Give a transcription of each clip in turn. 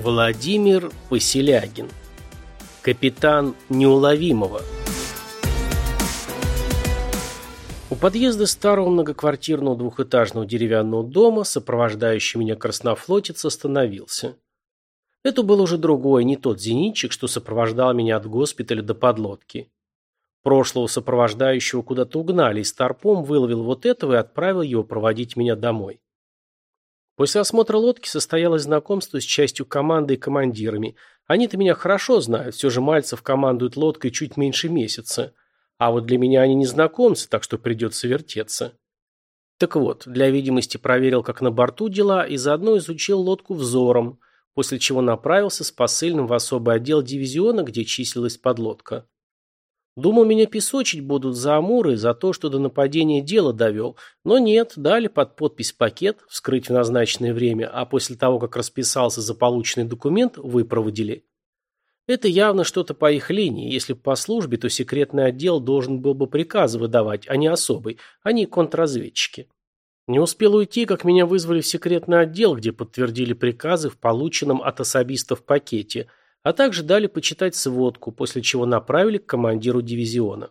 Владимир Поселягин. Капитан неуловимого. У подъезда старого многоквартирного двухэтажного деревянного дома сопровождающий меня краснофлотец остановился. Это был уже другой, не тот зенитчик, что сопровождал меня от госпиталя до подлодки. Прошлого сопровождающего куда-то угнали, и Старпом выловил вот этого и отправил его проводить меня домой. После осмотра лодки состоялось знакомство с частью команды и командирами. Они-то меня хорошо знают, все же Мальцев командует лодкой чуть меньше месяца. А вот для меня они не знакомцы, так что придется вертеться. Так вот, для видимости проверил, как на борту дела, и заодно изучил лодку взором, после чего направился с посыльным в особый отдел дивизиона, где числилась подлодка. Думал, меня песочить будут за Амуры, за то, что до нападения дело довел. Но нет, дали под подпись пакет, вскрыть в назначенное время, а после того, как расписался за полученный документ, выпроводили. Это явно что-то по их линии. Если по службе, то секретный отдел должен был бы приказы выдавать, а не особый. Они контрразведчики. Не успел уйти, как меня вызвали в секретный отдел, где подтвердили приказы в полученном от особистов пакете – а также дали почитать сводку, после чего направили к командиру дивизиона.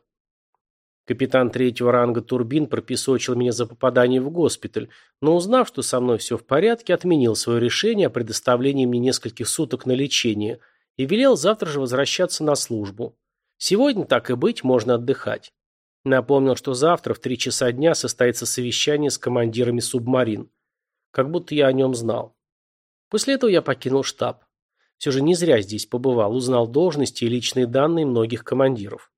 Капитан третьего ранга Турбин пропесочил меня за попадание в госпиталь, но узнав, что со мной все в порядке, отменил свое решение о предоставлении мне нескольких суток на лечение и велел завтра же возвращаться на службу. Сегодня, так и быть, можно отдыхать. Напомнил, что завтра в три часа дня состоится совещание с командирами субмарин. Как будто я о нем знал. После этого я покинул штаб. Все же не зря здесь побывал, узнал должности и личные данные многих командиров.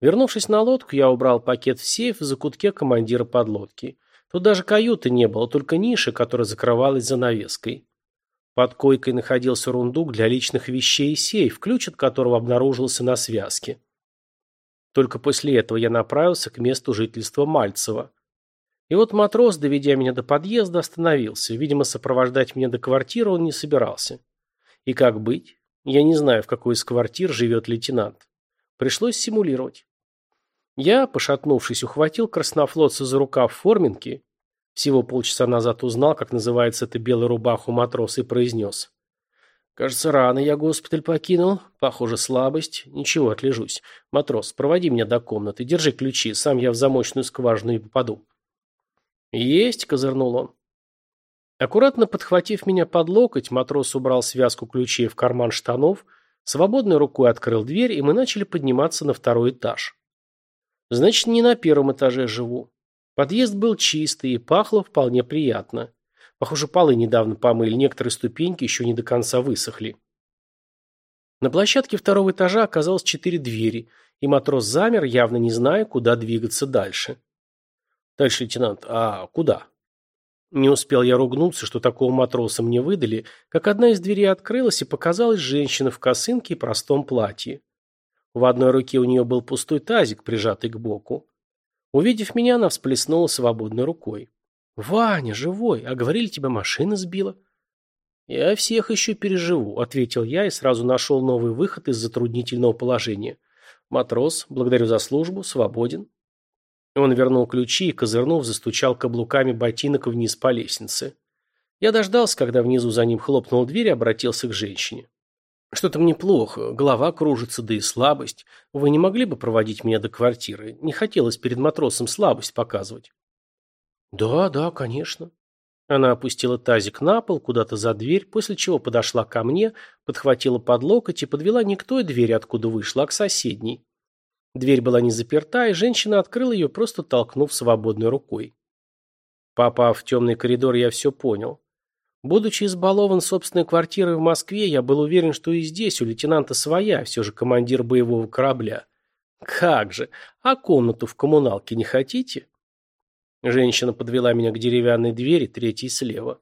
Вернувшись на лодку, я убрал пакет в сейф в закутке командира подлодки. Тут даже каюты не было, только ниша, которая закрывалась занавеской. Под койкой находился рундук для личных вещей и сейф, ключ от которого обнаружился на связке. Только после этого я направился к месту жительства Мальцева. И вот матрос, доведя меня до подъезда, остановился. Видимо, сопровождать меня до квартиры он не собирался. И как быть? Я не знаю, в какой из квартир живет лейтенант. Пришлось симулировать. Я, пошатнувшись, ухватил краснофлотца за рукав форминки. Всего полчаса назад узнал, как называется эта белая рубаха у матроса, и произнес. «Кажется, рано я госпиталь покинул. Похоже, слабость. Ничего, отлежусь. Матрос, проводи меня до комнаты. Держи ключи, сам я в замочную скважину и попаду». «Есть», — козырнул он. Аккуратно подхватив меня под локоть, матрос убрал связку ключей в карман штанов, свободной рукой открыл дверь, и мы начали подниматься на второй этаж. Значит, не на первом этаже живу. Подъезд был чистый и пахло вполне приятно. Похоже, полы недавно помыли, некоторые ступеньки еще не до конца высохли. На площадке второго этажа оказалось четыре двери, и матрос замер, явно не зная, куда двигаться дальше. Дальше, лейтенант, а куда? Не успел я ругнуться, что такого матроса мне выдали, как одна из дверей открылась и показалась женщина в косынке и простом платье. В одной руке у нее был пустой тазик, прижатый к боку. Увидев меня, она всплеснула свободной рукой. «Ваня, живой! А говорили, тебя машина сбила?» «Я всех еще переживу», — ответил я и сразу нашел новый выход из затруднительного положения. «Матрос, благодарю за службу, свободен». Он вернул ключи и, козырнув, застучал каблуками ботинок вниз по лестнице. Я дождался, когда внизу за ним хлопнул дверь и обратился к женщине. «Что-то мне плохо, голова кружится, да и слабость. Вы не могли бы проводить меня до квартиры? Не хотелось перед матросом слабость показывать». «Да, да, конечно». Она опустила тазик на пол, куда-то за дверь, после чего подошла ко мне, подхватила под локоть и подвела не к той двери, откуда вышла, а к соседней. Дверь была не заперта, и женщина открыла ее, просто толкнув свободной рукой. Попав в темный коридор, я все понял. Будучи избалован собственной квартирой в Москве, я был уверен, что и здесь у лейтенанта своя, все же командир боевого корабля. Как же, а комнату в коммуналке не хотите? Женщина подвела меня к деревянной двери, третьей слева.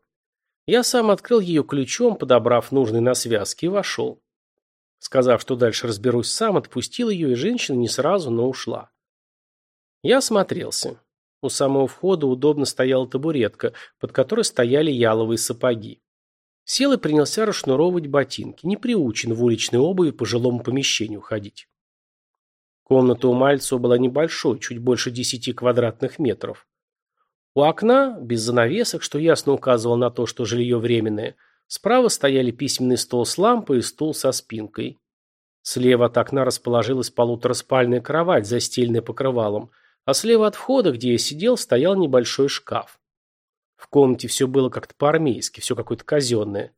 Я сам открыл ее ключом, подобрав нужный на связке, и вошел. Сказав, что дальше разберусь сам, отпустил ее, и женщина не сразу, но ушла. Я осмотрелся. У самого входа удобно стояла табуретка, под которой стояли яловые сапоги. Сел и принялся расшнуровывать ботинки, не приучен в уличной обуви по жилому помещению ходить. Комната у Мальцева была небольшой, чуть больше десяти квадратных метров. У окна, без занавесок, что ясно указывало на то, что жилье временное, Справа стояли письменный стол с лампой и стул со спинкой. Слева от окна расположилась полутораспальная кровать, застеленная покрывалом, а слева от входа, где я сидел, стоял небольшой шкаф. В комнате все было как-то по-армейски, все какое-то казенное.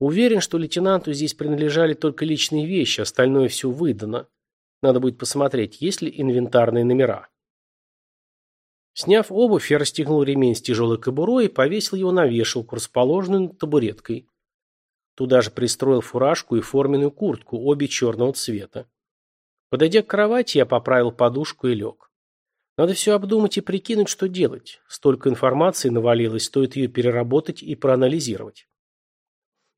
Уверен, что лейтенанту здесь принадлежали только личные вещи, остальное все выдано. Надо будет посмотреть, есть ли инвентарные номера. Сняв обувь, я расстегнул ремень с тяжелой кобурой и повесил его на вешалку, расположенную над табуреткой. Туда же пристроил фуражку и форменную куртку, обе черного цвета. Подойдя к кровати, я поправил подушку и лег. Надо все обдумать и прикинуть, что делать. Столько информации навалилось, стоит ее переработать и проанализировать.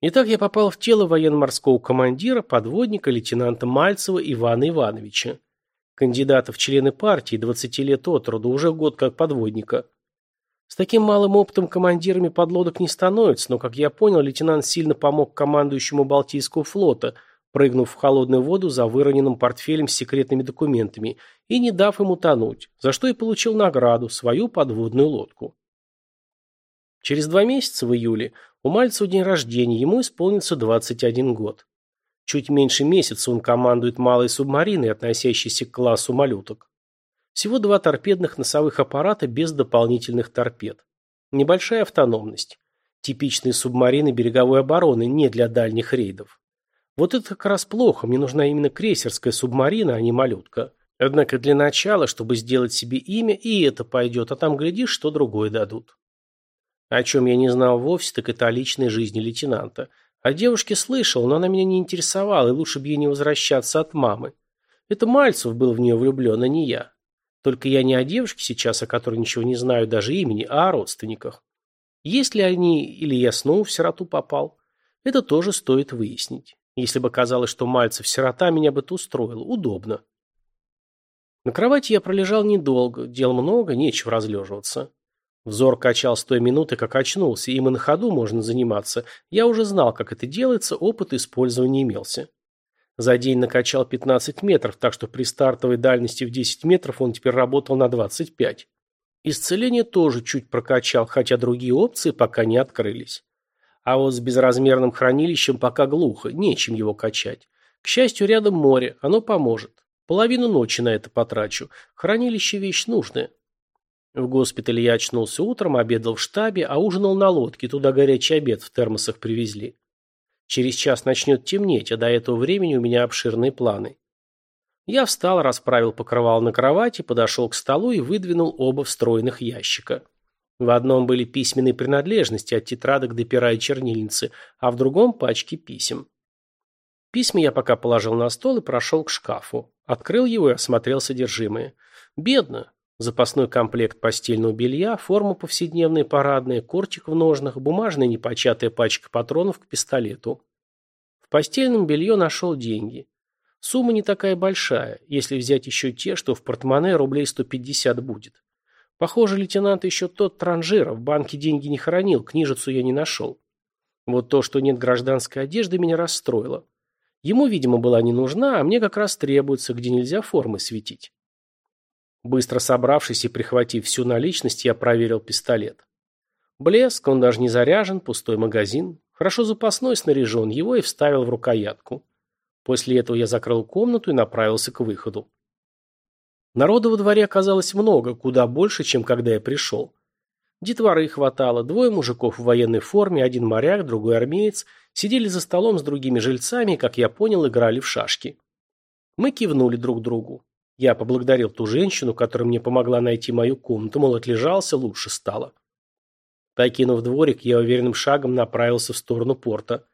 Итак, я попал в тело военно-морского командира, подводника, лейтенанта Мальцева Ивана Ивановича. Кандидата в члены партии, 20 лет от роду, уже год как подводника. С таким малым опытом командирами подлодок не становятся, но, как я понял, лейтенант сильно помог командующему Балтийского флота – прыгнув в холодную воду за выроненным портфелем с секретными документами и не дав ему тонуть, за что и получил награду, свою подводную лодку. Через два месяца, в июле, у Мальцева день рождения, ему исполнится 21 год. Чуть меньше месяца он командует малой субмариной, относящейся к классу малюток. Всего два торпедных носовых аппарата без дополнительных торпед. Небольшая автономность. Типичные субмарины береговой обороны, не для дальних рейдов. Вот это как раз плохо, мне нужна именно крейсерская субмарина, а не малютка. Однако для начала, чтобы сделать себе имя, и это пойдет, а там, глядишь, что другое дадут. О чем я не знал вовсе, так это о личной жизни лейтенанта. О девушке слышал, но она меня не интересовала, и лучше бы ей не возвращаться от мамы. Это Мальцев был в нее влюблен, а не я. Только я не о девушке сейчас, о которой ничего не знаю даже имени, а о родственниках. Есть ли они, или я снова в сироту попал? Это тоже стоит выяснить. Если бы казалось, что Мальцев сирота, меня бы это устроило. Удобно. На кровати я пролежал недолго, дел много, нечего разлеживаться. Взор качал с той минуты, как очнулся, им и на ходу можно заниматься. Я уже знал, как это делается, опыт использования имелся. За день накачал 15 метров, так что при стартовой дальности в 10 метров он теперь работал на 25. Исцеление тоже чуть прокачал, хотя другие опции пока не открылись. А вот с безразмерным хранилищем пока глухо, нечем его качать. К счастью, рядом море, оно поможет. Половину ночи на это потрачу. Хранилище вещь нужная. В госпитале я очнулся утром, обедал в штабе, а ужинал на лодке, туда горячий обед в термосах привезли. Через час начнет темнеть, а до этого времени у меня обширные планы. Я встал, расправил покрывало на кровати, подошел к столу и выдвинул оба встроенных ящика. В одном были письменные принадлежности от тетрадок до пера и чернильницы, а в другом пачки писем. Письма я пока положил на стол и прошел к шкафу. Открыл его и осмотрел содержимое. Бедно. Запасной комплект постельного белья, форма повседневная парадная, кортик в ножнах, бумажная непочатая пачка патронов к пистолету. В постельном белье нашел деньги. Сумма не такая большая, если взять еще те, что в портмоне рублей 150 будет. Похоже, лейтенант еще тот транжира, в банке деньги не хранил, книжицу я не нашел. Вот то, что нет гражданской одежды, меня расстроило. Ему, видимо, была не нужна, а мне как раз требуется, где нельзя формы светить. Быстро собравшись и прихватив всю наличность, я проверил пистолет. Блеск, он даже не заряжен, пустой магазин. Хорошо запасной снаряжен, его и вставил в рукоятку. После этого я закрыл комнату и направился к выходу. Народу во дворе оказалось много, куда больше, чем когда я пришел. Детворы хватало, двое мужиков в военной форме, один моряк, другой армеец, сидели за столом с другими жильцами и, как я понял, играли в шашки. Мы кивнули друг другу. Я поблагодарил ту женщину, которая мне помогла найти мою комнату, мол, отлежался, лучше стало. Покинув дворик, я уверенным шагом направился в сторону порта.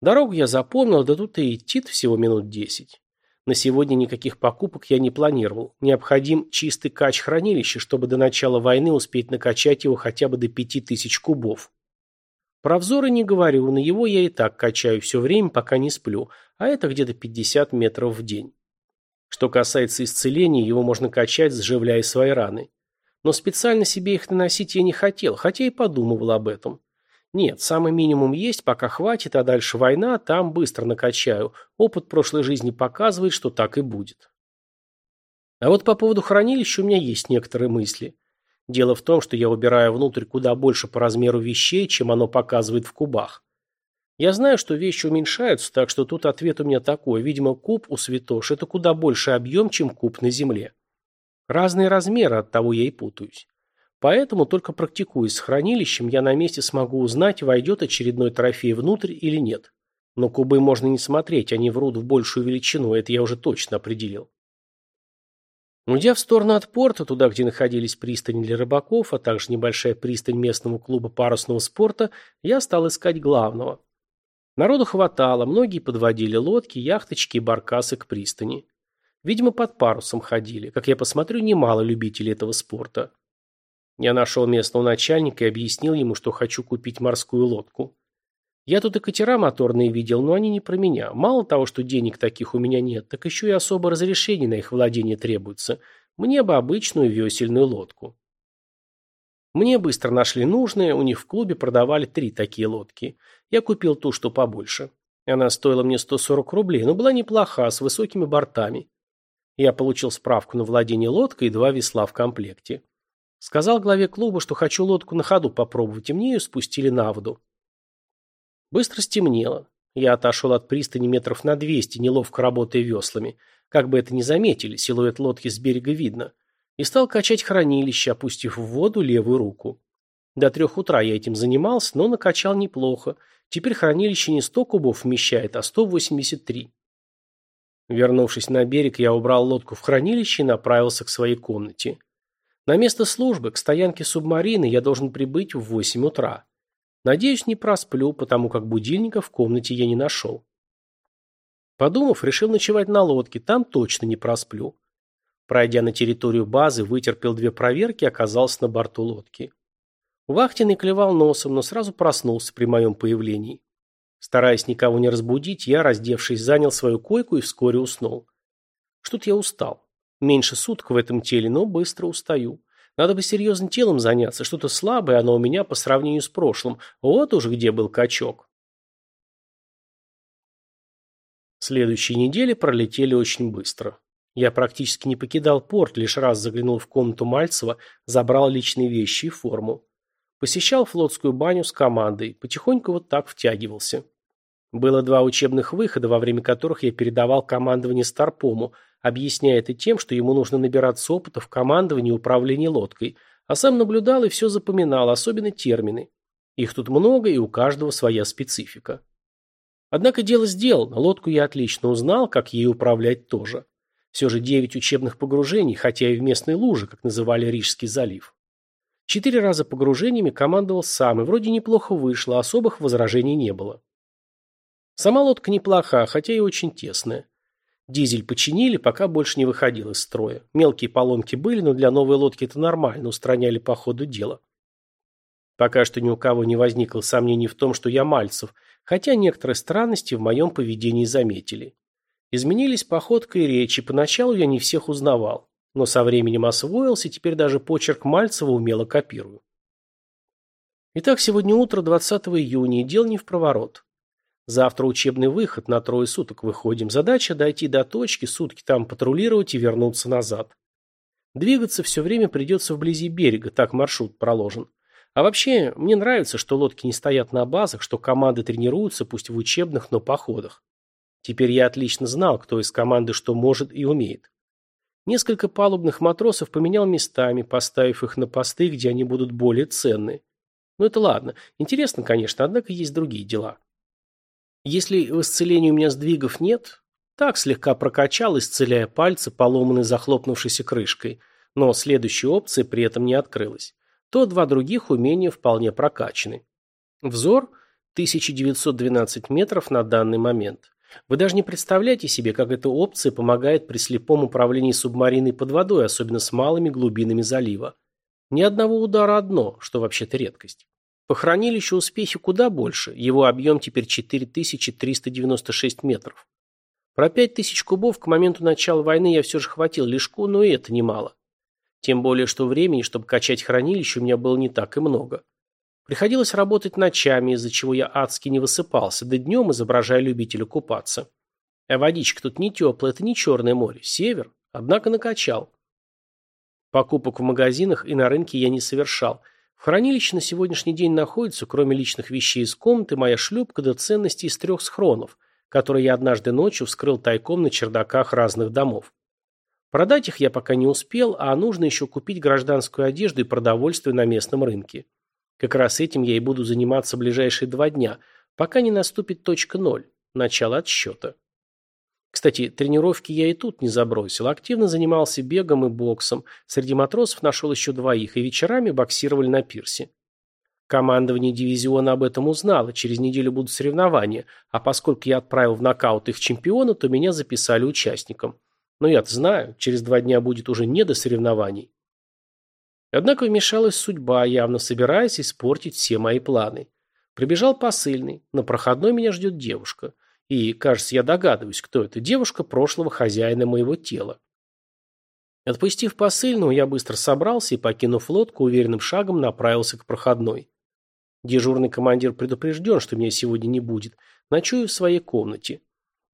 Дорогу я запомнил, да тут и идти всего минут десять. На сегодня никаких покупок я не планировал. Необходим чистый кач хранилища, чтобы до начала войны успеть накачать его хотя бы до пяти тысяч кубов. Про взоры не говорю, на его я и так качаю все время, пока не сплю, а это где-то 50 метров в день. Что касается исцеления, его можно качать, заживляя свои раны. Но специально себе их наносить я не хотел, хотя и подумывал об этом. Нет, самый минимум есть, пока хватит, а дальше война, там быстро накачаю. Опыт прошлой жизни показывает, что так и будет. А вот по поводу хранилища у меня есть некоторые мысли. Дело в том, что я убираю внутрь куда больше по размеру вещей, чем оно показывает в кубах. Я знаю, что вещи уменьшаются, так что тут ответ у меня такой. Видимо, куб у святош – это куда больше объем, чем куб на земле. Разные размеры, от того я и путаюсь. Поэтому, только практикуясь с хранилищем, я на месте смогу узнать, войдет очередной трофей внутрь или нет. Но кубы можно не смотреть, они врут в большую величину, это я уже точно определил. Уйдя в сторону от порта, туда, где находились пристани для рыбаков, а также небольшая пристань местного клуба парусного спорта, я стал искать главного. Народу хватало, многие подводили лодки, яхточки и баркасы к пристани. Видимо, под парусом ходили. Как я посмотрю, немало любителей этого спорта. Я нашел местного начальника и объяснил ему, что хочу купить морскую лодку. Я тут и катера моторные видел, но они не про меня. Мало того, что денег таких у меня нет, так еще и особо разрешение на их владение требуется. Мне бы обычную весельную лодку. Мне быстро нашли нужные, у них в клубе продавали три такие лодки. Я купил ту, что побольше. Она стоила мне 140 рублей, но была неплоха, с высокими бортами. Я получил справку на владение лодкой и два весла в комплекте. Сказал главе клуба, что хочу лодку на ходу попробовать, и мне ее спустили на воду. Быстро стемнело. Я отошел от пристани метров на 200, неловко работая веслами. Как бы это ни заметили, силуэт лодки с берега видно. И стал качать хранилище, опустив в воду левую руку. До трех утра я этим занимался, но накачал неплохо. Теперь хранилище не 100 кубов вмещает, а 183. Вернувшись на берег, я убрал лодку в хранилище и направился к своей комнате. На место службы, к стоянке субмарины, я должен прибыть в 8 утра. Надеюсь, не просплю, потому как будильника в комнате я не нашел. Подумав, решил ночевать на лодке, там точно не просплю. Пройдя на территорию базы, вытерпел две проверки и оказался на борту лодки. Вахтенный клевал носом, но сразу проснулся при моем появлении. Стараясь никого не разбудить, я, раздевшись, занял свою койку и вскоре уснул. Что-то я устал. Меньше суток в этом теле, но быстро устаю. Надо бы серьезным телом заняться, что-то слабое оно у меня по сравнению с прошлым. Вот уж где был качок. Следующие недели пролетели очень быстро. Я практически не покидал порт, лишь раз заглянул в комнату Мальцева, забрал личные вещи и форму. Посещал флотскую баню с командой, потихоньку вот так втягивался. Было два учебных выхода, во время которых я передавал командование Старпому – объясняя это тем, что ему нужно набираться опыта в командовании и управлении лодкой, а сам наблюдал и все запоминал, особенно термины. Их тут много, и у каждого своя специфика. Однако дело сделано, лодку я отлично узнал, как ей управлять тоже. Все же девять учебных погружений, хотя и в местной луже, как называли Рижский залив. Четыре раза погружениями командовал сам, и вроде неплохо вышло, особых возражений не было. Сама лодка неплоха, хотя и очень тесная. Дизель починили, пока больше не выходил из строя. Мелкие поломки были, но для новой лодки это нормально, устраняли по ходу дела. Пока что ни у кого не возникло сомнений в том, что я Мальцев, хотя некоторые странности в моем поведении заметили. Изменились походка и речь, и поначалу я не всех узнавал, но со временем освоился, и теперь даже почерк Мальцева умело копирую. Итак, сегодня утро 20 июня, дел не в проворот. Завтра учебный выход, на трое суток выходим. Задача дойти до точки, сутки там патрулировать и вернуться назад. Двигаться все время придется вблизи берега, так маршрут проложен. А вообще, мне нравится, что лодки не стоят на базах, что команды тренируются, пусть в учебных, но походах. Теперь я отлично знал, кто из команды что может и умеет. Несколько палубных матросов поменял местами, поставив их на посты, где они будут более ценны. Ну это ладно. Интересно, конечно, однако есть другие дела. Если в исцелении у меня сдвигов нет, так слегка прокачал, исцеляя пальцы, поломанные захлопнувшейся крышкой, но следующей опции при этом не открылась, то два других умения вполне прокачаны. Взор – 1912 метров на данный момент. Вы даже не представляете себе, как эта опция помогает при слепом управлении субмариной под водой, особенно с малыми глубинами залива. Ни одного удара одно, что вообще-то редкость. По хранилищу успехи куда больше, его объем теперь 4396 метров. Про 5000 кубов к моменту начала войны я все же хватил лишку, но и это немало. Тем более, что времени, чтобы качать хранилище, у меня было не так и много. Приходилось работать ночами, из-за чего я адски не высыпался, да днем изображая любителя купаться. А водичка тут не теплая, это не Черное море, север, однако накачал. Покупок в магазинах и на рынке я не совершал – В хранилище на сегодняшний день находится, кроме личных вещей из комнаты, моя шлюпка до ценностей из трех схронов, которые я однажды ночью вскрыл тайком на чердаках разных домов. Продать их я пока не успел, а нужно еще купить гражданскую одежду и продовольствие на местном рынке. Как раз этим я и буду заниматься ближайшие два дня, пока не наступит точка ноль, начало отсчета. Кстати, тренировки я и тут не забросил. Активно занимался бегом и боксом. Среди матросов нашел еще двоих, и вечерами боксировали на пирсе. Командование дивизиона об этом узнало, через неделю будут соревнования, а поскольку я отправил в нокаут их чемпиона, то меня записали участником. Но я-то знаю, через два дня будет уже не до соревнований. Однако вмешалась судьба, явно собираясь испортить все мои планы. Прибежал посыльный, на проходной меня ждет девушка. И, кажется, я догадываюсь, кто это. Девушка прошлого хозяина моего тела. Отпустив посыльного, я быстро собрался и, покинув лодку, уверенным шагом направился к проходной. Дежурный командир предупрежден, что меня сегодня не будет. Ночую в своей комнате.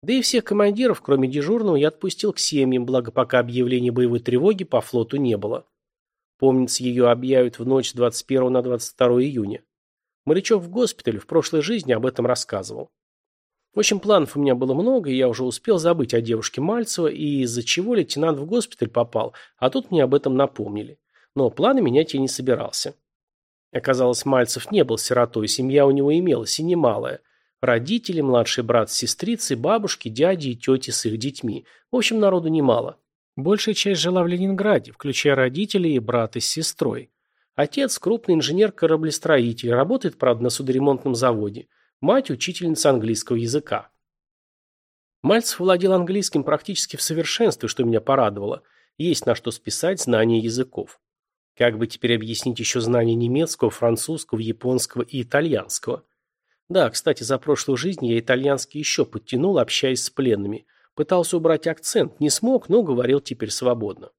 Да и всех командиров, кроме дежурного, я отпустил к семьям, благо пока объявления боевой тревоги по флоту не было. Помнится, ее объявят в ночь с 21 на 22 июня. Морячок в госпитале в прошлой жизни об этом рассказывал. В общем, планов у меня было много, и я уже успел забыть о девушке Мальцева, и из-за чего лейтенант в госпиталь попал, а тут мне об этом напомнили. Но планы менять я не собирался. Оказалось, Мальцев не был сиротой, семья у него имелась, и немалая. Родители, младший брат с сестрицей, бабушки, дяди и тети с их детьми. В общем, народу немало. Большая часть жила в Ленинграде, включая родителей и брата с сестрой. Отец – крупный инженер-кораблестроитель, работает, правда, на судоремонтном заводе. Мать – учительница английского языка. Мальцев владел английским практически в совершенстве, что меня порадовало. Есть на что списать знания языков. Как бы теперь объяснить еще знания немецкого, французского, японского и итальянского? Да, кстати, за прошлую жизнь я итальянский еще подтянул, общаясь с пленными. Пытался убрать акцент, не смог, но говорил теперь свободно.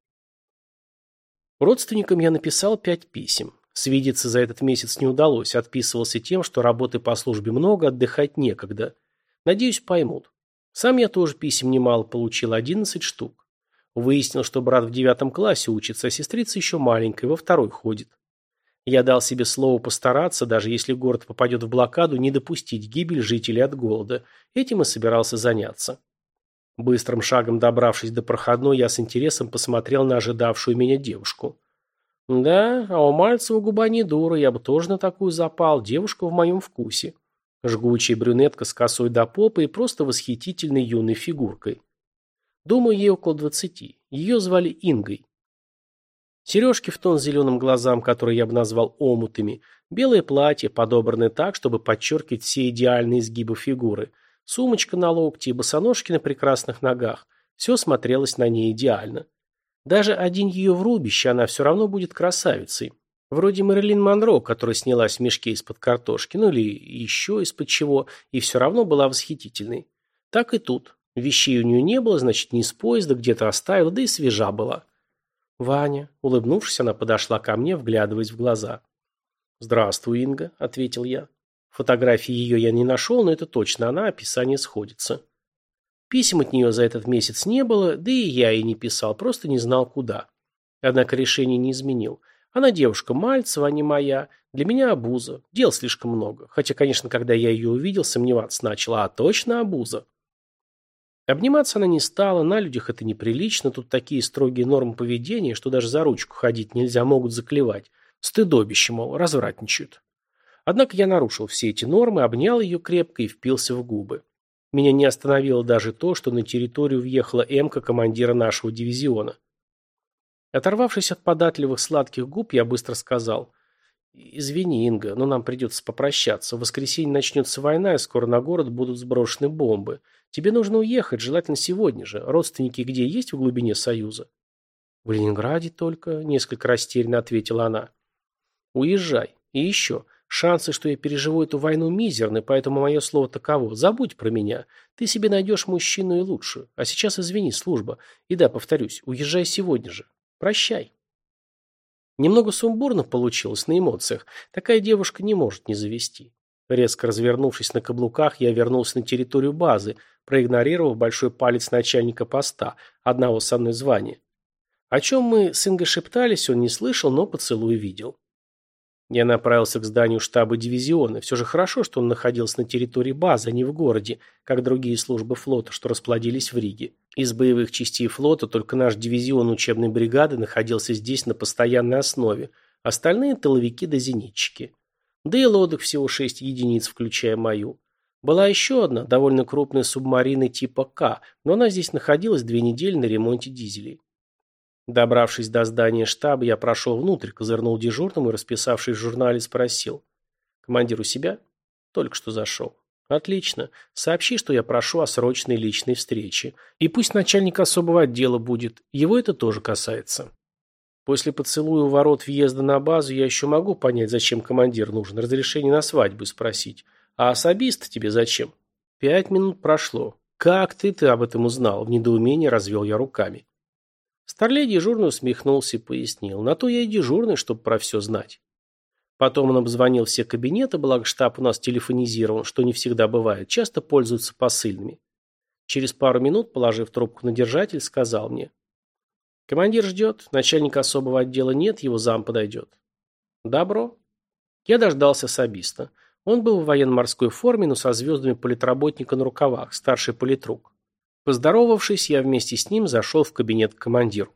Родственникам я написал пять писем. Свидеться за этот месяц не удалось, отписывался тем, что работы по службе много, отдыхать некогда. Надеюсь, поймут. Сам я тоже писем немало получил, 11 штук. Выяснил, что брат в девятом классе учится, а сестрица еще маленькая, во второй ходит. Я дал себе слово постараться, даже если город попадет в блокаду, не допустить гибель жителей от голода. Этим и собирался заняться. Быстрым шагом добравшись до проходной, я с интересом посмотрел на ожидавшую меня девушку. Да, а у Мальцева губа не дура, я бы тоже на такую запал, девушка в моем вкусе. Жгучая брюнетка с косой до попы и просто восхитительной юной фигуркой. Думаю, ей около двадцати. Ее звали Ингой. Сережки в тон зеленым глазам, которые я бы назвал омутами, белое платье, подобранное так, чтобы подчеркивать все идеальные изгибы фигуры, сумочка на локте и босоножки на прекрасных ногах. Все смотрелось на ней идеально. Даже один ее врубище, она все равно будет красавицей. Вроде Мэрилин Монро, которая снялась в мешке из-под картошки, ну или еще из-под чего, и все равно была восхитительной. Так и тут. Вещей у нее не было, значит, не из поезда, где-то оставила, да и свежа была. «Ваня», улыбнувшись, она подошла ко мне, вглядываясь в глаза. «Здравствуй, Инга», — ответил я. Фотографии ее я не нашел, но это точно она, описание сходится. Писем от нее за этот месяц не было, да и я ей не писал, просто не знал куда. Однако решение не изменил. Она девушка Мальцева, а не моя. Для меня обуза. Дел слишком много. Хотя, конечно, когда я ее увидел, сомневаться начал. А точно обуза. Обниматься она не стала, на людях это неприлично, тут такие строгие нормы поведения, что даже за ручку ходить нельзя, могут заклевать. Стыдобище, мол, развратничают. Однако я нарушил все эти нормы, обнял ее крепко и впился в губы. Меня не остановило даже то, что на территорию въехала эмка командира нашего дивизиона. Оторвавшись от податливых сладких губ, я быстро сказал. «Извини, Инга, но нам придется попрощаться. В воскресенье начнется война, и скоро на город будут сброшены бомбы. Тебе нужно уехать, желательно сегодня же. Родственники где есть в глубине Союза?» «В Ленинграде только», — несколько растерянно ответила она. «Уезжай. И еще. Шансы, что я переживу эту войну, мизерны, поэтому мое слово таково. Забудь про меня. Ты себе найдешь мужчину и лучше. А сейчас извини, служба. И да, повторюсь, уезжай сегодня же. Прощай. Немного сумбурно получилось на эмоциях. Такая девушка не может не завести. Резко развернувшись на каблуках, я вернулся на территорию базы, проигнорировав большой палец начальника поста, одного со мной звания. О чем мы с Ингой шептались, он не слышал, но поцелуй видел. Я направился к зданию штаба дивизиона. Все же хорошо, что он находился на территории базы, а не в городе, как другие службы флота, что расплодились в Риге. Из боевых частей флота только наш дивизион учебной бригады находился здесь на постоянной основе, остальные – тыловики да зенитчики. Да и лодок всего шесть единиц, включая мою. Была еще одна, довольно крупная субмарина типа К, но она здесь находилась две недели на ремонте дизелей. Добравшись до здания штаба, я прошел внутрь, козырнул дежурному и, расписавшись в журнале, спросил. «Командир у себя?» «Только что зашел». «Отлично. Сообщи, что я прошу о срочной личной встрече. И пусть начальник особого отдела будет. Его это тоже касается». После поцелуя у ворот въезда на базу я еще могу понять, зачем командир нужен. Разрешение на свадьбу спросить. А особист тебе зачем? Пять минут прошло. Как ты ты об этом узнал? В недоумении развел я руками. Старлей дежурный усмехнулся и пояснил. На то я и дежурный, чтобы про все знать. Потом он обзвонил все кабинеты, благо штаб у нас телефонизирован, что не всегда бывает, часто пользуются посыльными. Через пару минут, положив трубку на держатель, сказал мне. Командир ждет, начальника особого отдела нет, его зам подойдет. Добро. Я дождался особиста. Он был в военно-морской форме, но со звездами политработника на рукавах, старший политрук. Поздоровавшись, я вместе с ним зашел в кабинет к командиру.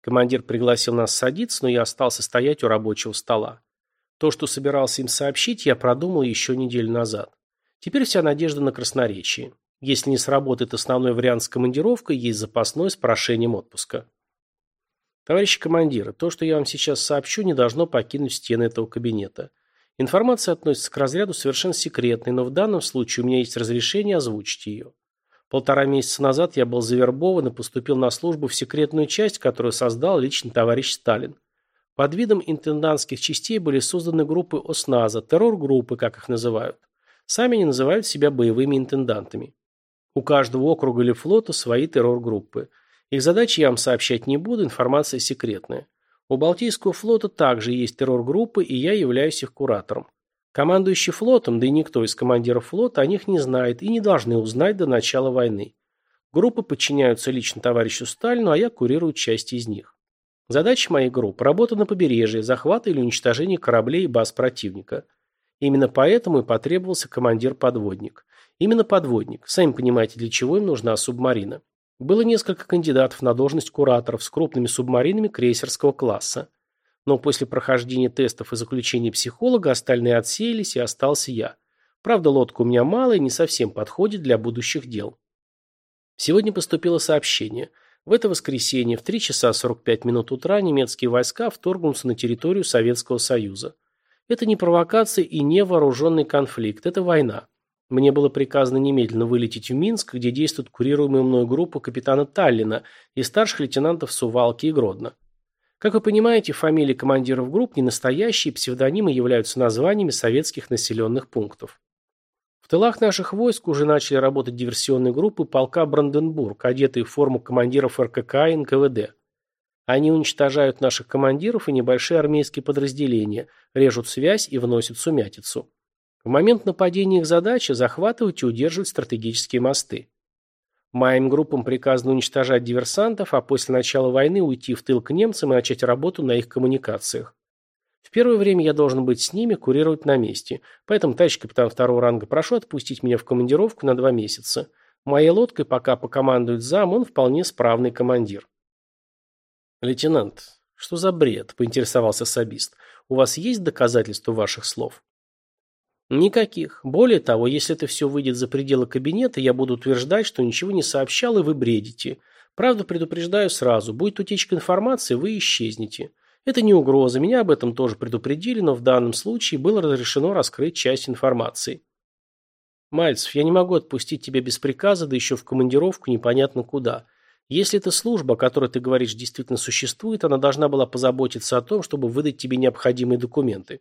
Командир пригласил нас садиться, но я остался стоять у рабочего стола. То, что собирался им сообщить, я продумал еще неделю назад. Теперь вся надежда на красноречие. Если не сработает основной вариант с командировкой, есть запасной с прошением отпуска. Товарищи командиры, то, что я вам сейчас сообщу, не должно покинуть стены этого кабинета. Информация относится к разряду совершенно секретной, но в данном случае у меня есть разрешение озвучить ее. Полтора месяца назад я был завербован и поступил на службу в секретную часть, которую создал лично товарищ Сталин. Под видом интендантских частей были созданы группы ОСНАЗа, террор-группы, как их называют. Сами они называют себя боевыми интендантами. У каждого округа или флота свои террор-группы. Их задачи я вам сообщать не буду, информация секретная. У Балтийского флота также есть террор-группы, и я являюсь их куратором. Командующий флотом, да и никто из командиров флота о них не знает и не должны узнать до начала войны. Группы подчиняются лично товарищу Сталину, а я курирую части из них. Задача моей группы – работа на побережье, захват или уничтожение кораблей и баз противника. Именно поэтому и потребовался командир-подводник. Именно подводник. Сами понимаете, для чего им нужна субмарина. Было несколько кандидатов на должность кураторов с крупными субмаринами крейсерского класса. Но после прохождения тестов и заключения психолога остальные отсеялись и остался я. Правда, лодка у меня малая и не совсем подходит для будущих дел. Сегодня поступило сообщение. В это воскресенье в 3 часа 45 минут утра немецкие войска вторгнутся на территорию Советского Союза. Это не провокация и не вооруженный конфликт, это война. Мне было приказано немедленно вылететь в Минск, где действует курируемая мной группа капитана Таллина и старших лейтенантов Сувалки и Гродно. Как вы понимаете, фамилии командиров групп не настоящие, псевдонимы являются названиями советских населенных пунктов. В тылах наших войск уже начали работать диверсионные группы полка Бранденбург, одетые в форму командиров РКК и НКВД. Они уничтожают наших командиров и небольшие армейские подразделения, режут связь и вносят сумятицу. В момент нападения их задача – захватывать и удерживать стратегические мосты. Моим группам приказано уничтожать диверсантов, а после начала войны уйти в тыл к немцам и начать работу на их коммуникациях. В первое время я должен быть с ними, курировать на месте. Поэтому, товарищ капитан второго ранга, прошу отпустить меня в командировку на два месяца. Моей лодкой пока покомандует зам, он вполне справный командир. Лейтенант, что за бред? Поинтересовался сабист. У вас есть доказательства ваших слов? Никаких. Более того, если это все выйдет за пределы кабинета, я буду утверждать, что ничего не сообщал и вы бредите. Правда, предупреждаю сразу, будет утечка информации, вы исчезнете. Это не угроза, меня об этом тоже предупредили, но в данном случае было разрешено раскрыть часть информации. Мальцев, я не могу отпустить тебя без приказа, да еще в командировку непонятно куда. Если эта служба, о которой ты говоришь, действительно существует, она должна была позаботиться о том, чтобы выдать тебе необходимые документы.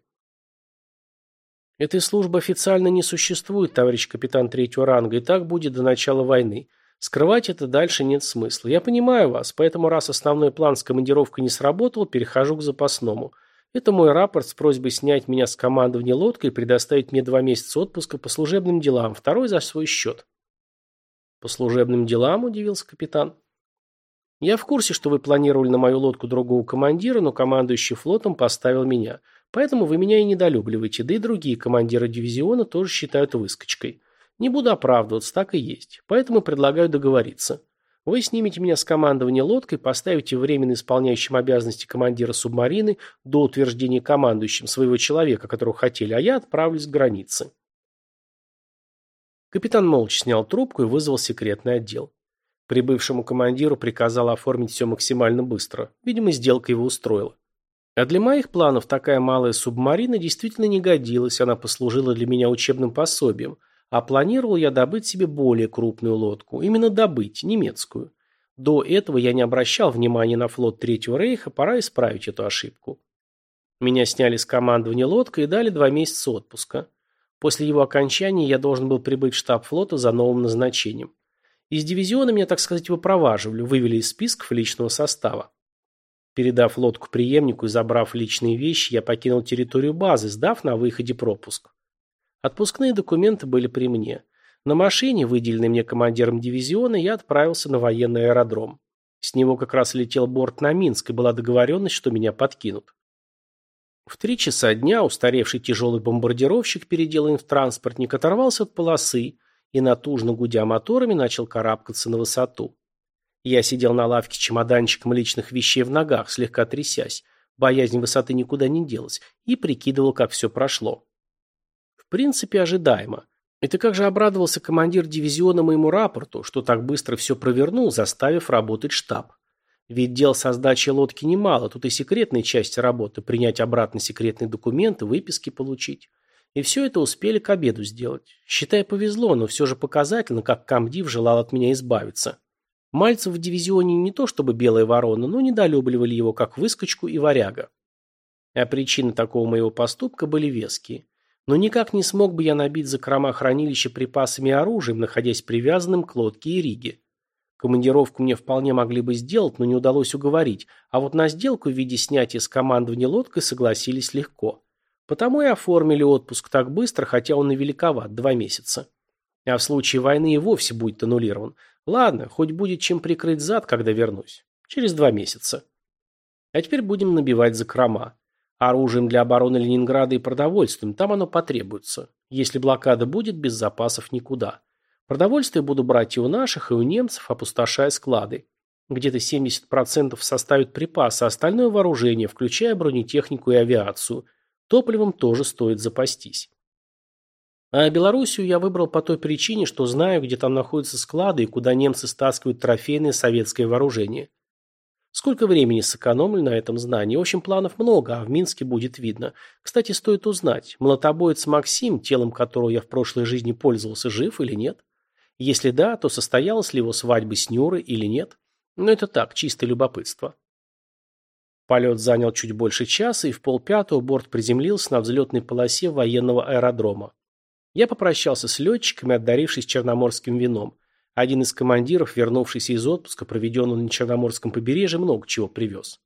Этой службы официально не существует, товарищ капитан третьего ранга, и так будет до начала войны. Скрывать это дальше нет смысла. Я понимаю вас, поэтому раз основной план с командировкой не сработал, перехожу к запасному. Это мой рапорт с просьбой снять меня с командования лодкой и предоставить мне два месяца отпуска по служебным делам, второй за свой счет. По служебным делам, удивился капитан. Я в курсе, что вы планировали на мою лодку другого командира, но командующий флотом поставил меня. Поэтому вы меня и недолюбливаете, да и другие командиры дивизиона тоже считают выскочкой. Не буду оправдываться, так и есть. Поэтому предлагаю договориться. Вы снимете меня с командования лодкой, поставите временно исполняющим обязанности командира субмарины до утверждения командующим своего человека, которого хотели, а я отправлюсь к границе. Капитан молча снял трубку и вызвал секретный отдел. Прибывшему командиру приказал оформить все максимально быстро. Видимо, сделка его устроила. А для моих планов такая малая субмарина действительно не годилась, она послужила для меня учебным пособием, а планировал я добыть себе более крупную лодку, именно добыть, немецкую. До этого я не обращал внимания на флот Третьего Рейха, пора исправить эту ошибку. Меня сняли с командования лодкой и дали два месяца отпуска. После его окончания я должен был прибыть в штаб флота за новым назначением. Из дивизиона меня, так сказать, выпроваживали, вывели из списков личного состава. Передав лодку преемнику и забрав личные вещи, я покинул территорию базы, сдав на выходе пропуск. Отпускные документы были при мне. На машине, выделенной мне командиром дивизиона, я отправился на военный аэродром. С него как раз летел борт на Минск, и была договоренность, что меня подкинут. В три часа дня устаревший тяжелый бомбардировщик, переделанный в транспортник, оторвался от полосы и, натужно гудя моторами, начал карабкаться на высоту. Я сидел на лавке с чемоданчиком личных вещей в ногах, слегка трясясь. Боязнь высоты никуда не делась. И прикидывал, как все прошло. В принципе, ожидаемо. Это как же обрадовался командир дивизиона моему рапорту, что так быстро все провернул, заставив работать штаб. Ведь дел со сдачей лодки немало, тут и секретная часть работы, принять обратно секретные документы, выписки получить. И все это успели к обеду сделать. Считай, повезло, но все же показательно, как комдив желал от меня избавиться. Мальцев в дивизионе не то чтобы белая ворона, но недолюбливали его как выскочку и варяга. А причины такого моего поступка были веские. Но никак не смог бы я набить закрома хранилища припасами и оружием, находясь привязанным к лодке и риге. Командировку мне вполне могли бы сделать, но не удалось уговорить, а вот на сделку в виде снятия с командования лодкой согласились легко. Потому и оформили отпуск так быстро, хотя он и великоват, два месяца. А в случае войны и вовсе будет аннулирован. Ладно, хоть будет чем прикрыть зад, когда вернусь. Через два месяца. А теперь будем набивать закрома. Оружием для обороны Ленинграда и продовольствием, там оно потребуется. Если блокада будет, без запасов никуда. Продовольствие буду брать и у наших, и у немцев, опустошая склады. Где-то 70% составят припасы, а остальное вооружение, включая бронетехнику и авиацию. Топливом тоже стоит запастись. А Белоруссию я выбрал по той причине, что знаю, где там находятся склады и куда немцы стаскивают трофейное советское вооружение. Сколько времени сэкономлю на этом знании? В общем, планов много, а в Минске будет видно. Кстати, стоит узнать, молотобоец Максим, телом которого я в прошлой жизни пользовался, жив или нет? Если да, то состоялась ли его свадьба с Нюрой или нет? Но это так, чистое любопытство. Полет занял чуть больше часа, и в полпятого борт приземлился на взлетной полосе военного аэродрома. Я попрощался с летчиками, отдарившись черноморским вином. Один из командиров, вернувшийся из отпуска, проведенного на Черноморском побережье, много чего привез.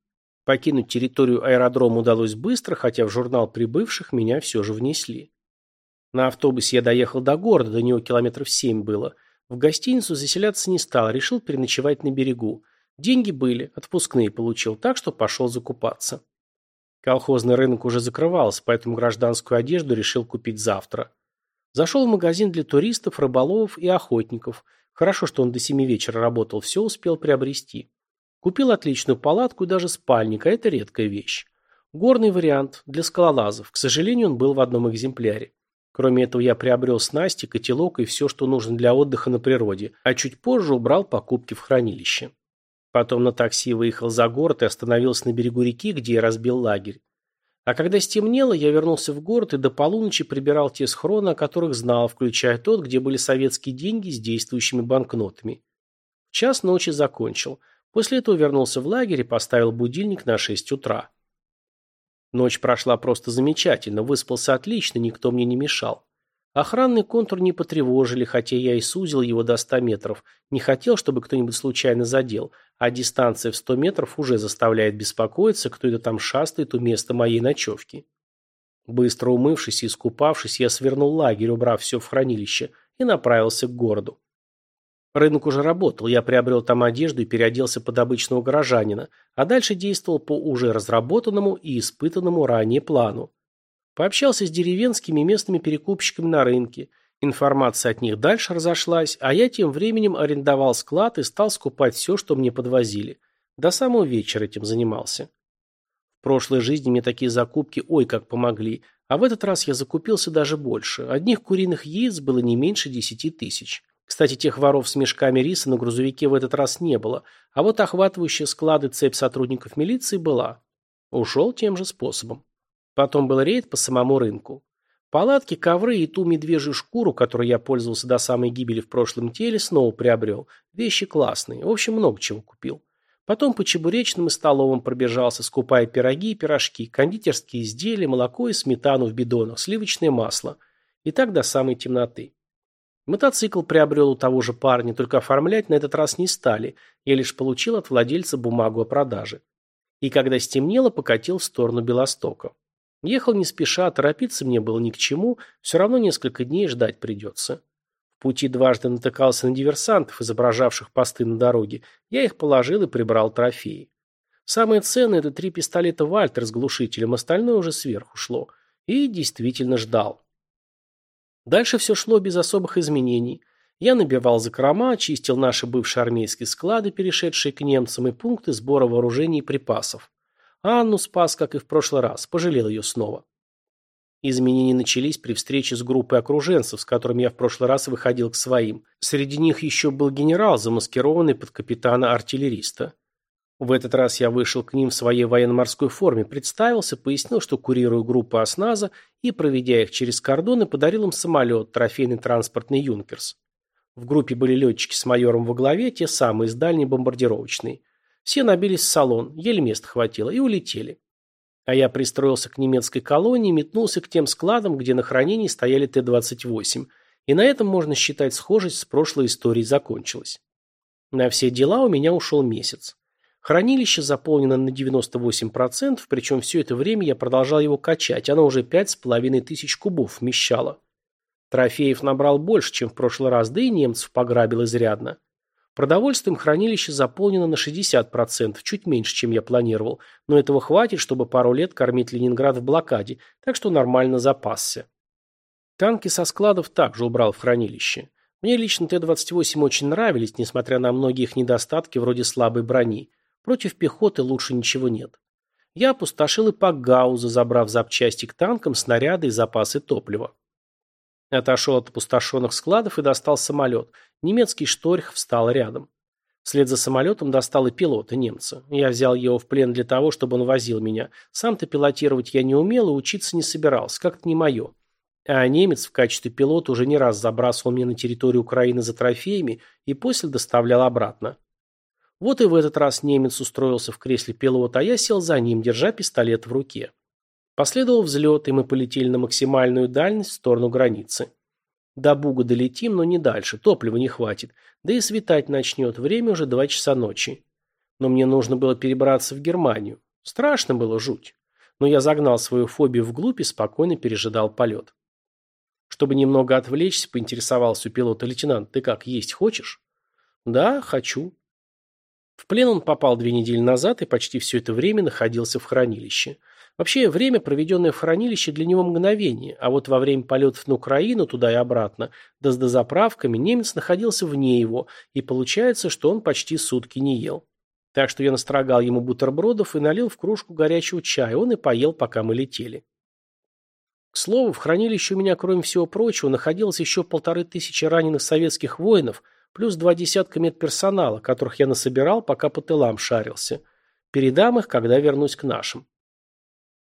Покинуть территорию аэродрома удалось быстро, хотя в журнал прибывших меня все же внесли. На автобусе я доехал до города, до него километров семь было. В гостиницу заселяться не стал, решил переночевать на берегу. Деньги были, отпускные получил, так что пошел закупаться. Колхозный рынок уже закрывался, поэтому гражданскую одежду решил купить завтра. Зашел в магазин для туристов, рыболовов и охотников. Хорошо, что он до семи вечера работал, все успел приобрести. Купил отличную палатку и даже спальник, а это редкая вещь. Горный вариант для скалолазов. К сожалению, он был в одном экземпляре. Кроме этого, я приобрел снасти, котелок и все, что нужно для отдыха на природе, а чуть позже убрал покупки в хранилище. Потом на такси выехал за город и остановился на берегу реки, где я разбил лагерь. А когда стемнело, я вернулся в город и до полуночи прибирал те схроны, о которых знал, включая тот, где были советские деньги с действующими банкнотами. В час ночи закончил. После этого вернулся в лагерь и поставил будильник на 6 утра. Ночь прошла просто замечательно, выспался отлично, никто мне не мешал. Охранный контур не потревожили, хотя я и сузил его до 100 метров. Не хотел, чтобы кто-нибудь случайно задел, а дистанция в 100 метров уже заставляет беспокоиться, кто это там шастает у места моей ночевки. Быстро умывшись и искупавшись, я свернул лагерь, убрав все в хранилище, и направился к городу. Рынок уже работал, я приобрел там одежду и переоделся под обычного горожанина, а дальше действовал по уже разработанному и испытанному ранее плану. Пообщался с деревенскими местными перекупщиками на рынке. Информация от них дальше разошлась, а я тем временем арендовал склад и стал скупать все, что мне подвозили. До самого вечера этим занимался. В прошлой жизни мне такие закупки ой как помогли, а в этот раз я закупился даже больше. Одних куриных яиц было не меньше десяти тысяч. Кстати, тех воров с мешками риса на грузовике в этот раз не было, а вот охватывающая склады цепь сотрудников милиции была. Ушел тем же способом. Потом был рейд по самому рынку. Палатки, ковры и ту медвежью шкуру, которой я пользовался до самой гибели в прошлом теле, снова приобрел. Вещи классные. В общем, много чего купил. Потом по чебуречным и столовым пробежался, скупая пироги и пирожки, кондитерские изделия, молоко и сметану в бидонах, сливочное масло. И так до самой темноты. Мотоцикл приобрел у того же парня, только оформлять на этот раз не стали. Я лишь получил от владельца бумагу о продаже. И когда стемнело, покатил в сторону Белостока. Ехал не спеша, торопиться мне было ни к чему, все равно несколько дней ждать придется. В пути дважды натыкался на диверсантов, изображавших посты на дороге. Я их положил и прибрал трофеи. Самое ценное – это три пистолета Вальтер с глушителем, остальное уже сверху шло. И действительно ждал. Дальше все шло без особых изменений. Я набивал закрома, очистил наши бывшие армейские склады, перешедшие к немцам, и пункты сбора вооружений и припасов. Анну спас, как и в прошлый раз, пожалел ее снова. Изменения начались при встрече с группой окруженцев, с которыми я в прошлый раз выходил к своим. Среди них еще был генерал, замаскированный под капитана-артиллериста. В этот раз я вышел к ним в своей военно-морской форме, представился, пояснил, что курирую группу осназа и, проведя их через кордоны, подарил им самолет, трофейный транспортный «Юнкерс». В группе были летчики с майором во главе, те самые, из дальней бомбардировочной. Все набились в салон, еле мест хватило, и улетели. А я пристроился к немецкой колонии, метнулся к тем складам, где на хранении стояли Т-28, и на этом, можно считать, схожесть с прошлой историей закончилась. На все дела у меня ушел месяц. Хранилище заполнено на 98%, причем все это время я продолжал его качать, оно уже 5,5 тысяч кубов вмещало. Трофеев набрал больше, чем в прошлый раз, да и немцев пограбил изрядно. Продовольствием хранилище заполнено на 60%, чуть меньше, чем я планировал, но этого хватит, чтобы пару лет кормить Ленинград в блокаде, так что нормально запасся. Танки со складов также убрал в хранилище. Мне лично Т-28 очень нравились, несмотря на многие их недостатки вроде слабой брони. Против пехоты лучше ничего нет. Я опустошил и Пакгауза, забрав запчасти к танкам, снаряды и запасы топлива. Отошел от опустошенных складов и достал самолет. Немецкий шторх встал рядом. Вслед за самолетом достал и пилота немца. Я взял его в плен для того, чтобы он возил меня. Сам-то пилотировать я не умел и учиться не собирался, как-то не мое. А немец в качестве пилота уже не раз забрасывал меня на территорию Украины за трофеями и после доставлял обратно. Вот и в этот раз немец устроился в кресле пилота, а я сел за ним, держа пистолет в руке. Последовал взлет, и мы полетели на максимальную дальность в сторону границы. До Буга долетим, но не дальше, топлива не хватит, да и светать начнет, время уже два часа ночи. Но мне нужно было перебраться в Германию. Страшно было, жуть. Но я загнал свою фобию вглубь и спокойно пережидал полет. Чтобы немного отвлечься, поинтересовался у пилота лейтенант, ты как, есть хочешь? Да, хочу. В плен он попал две недели назад и почти все это время находился в хранилище. Вообще, время, проведенное в хранилище, для него мгновение, а вот во время полетов на Украину туда и обратно, да с дозаправками, немец находился вне его, и получается, что он почти сутки не ел. Так что я настрогал ему бутербродов и налил в кружку горячего чая, он и поел, пока мы летели. К слову, в хранилище у меня, кроме всего прочего, находилось еще полторы тысячи раненых советских воинов, плюс два десятка медперсонала, которых я насобирал, пока по тылам шарился. Передам их, когда вернусь к нашим.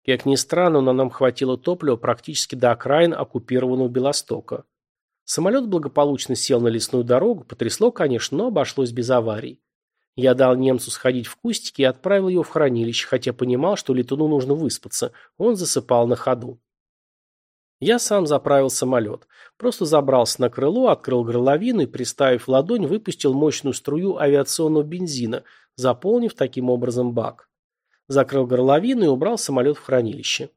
Как ни странно, но нам хватило топлива практически до окраин оккупированного Белостока. Самолет благополучно сел на лесную дорогу, потрясло, конечно, но обошлось без аварий. Я дал немцу сходить в кустики и отправил его в хранилище, хотя понимал, что летуну нужно выспаться. Он засыпал на ходу. Я сам заправил самолет. Просто забрался на крыло, открыл горловину и, приставив ладонь, выпустил мощную струю авиационного бензина, заполнив таким образом бак закрыл горловину и убрал самолет в хранилище.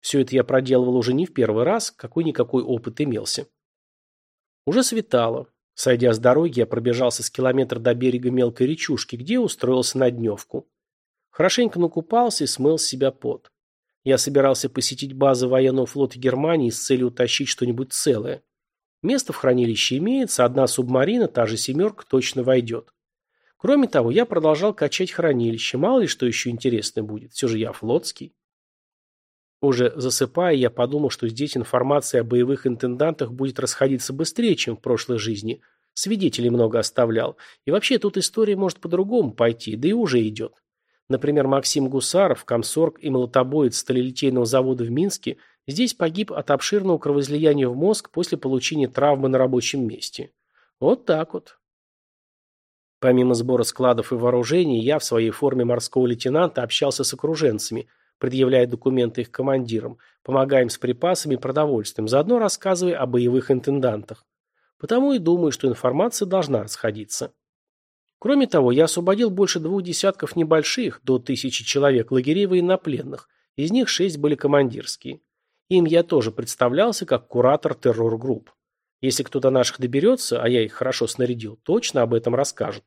Все это я проделывал уже не в первый раз, какой-никакой опыт имелся. Уже светало. Сойдя с дороги, я пробежался с километра до берега мелкой речушки, где устроился на дневку. Хорошенько накупался и смыл с себя пот. Я собирался посетить базы военного флота Германии с целью утащить что-нибудь целое. Место в хранилище имеется, одна субмарина, та же «семерка», точно войдет. Кроме того, я продолжал качать хранилище, мало ли что еще интересное будет, все же я флотский. Уже засыпая, я подумал, что здесь информация о боевых интендантах будет расходиться быстрее, чем в прошлой жизни. Свидетелей много оставлял. И вообще тут история может по-другому пойти, да и уже идет. Например, Максим Гусаров, комсорг и молотобоец сталелитейного завода в Минске, здесь погиб от обширного кровоизлияния в мозг после получения травмы на рабочем месте. Вот так вот. Помимо сбора складов и вооружений, я в своей форме морского лейтенанта общался с окруженцами – предъявляя документы их командирам, помогая им с припасами и продовольствием, заодно рассказывая о боевых интендантах. Потому и думаю, что информация должна расходиться. Кроме того, я освободил больше двух десятков небольших, до тысячи человек, лагерей военнопленных, из них шесть были командирские. Им я тоже представлялся как куратор террор-групп. Если кто-то наших доберется, а я их хорошо снарядил, точно об этом расскажут.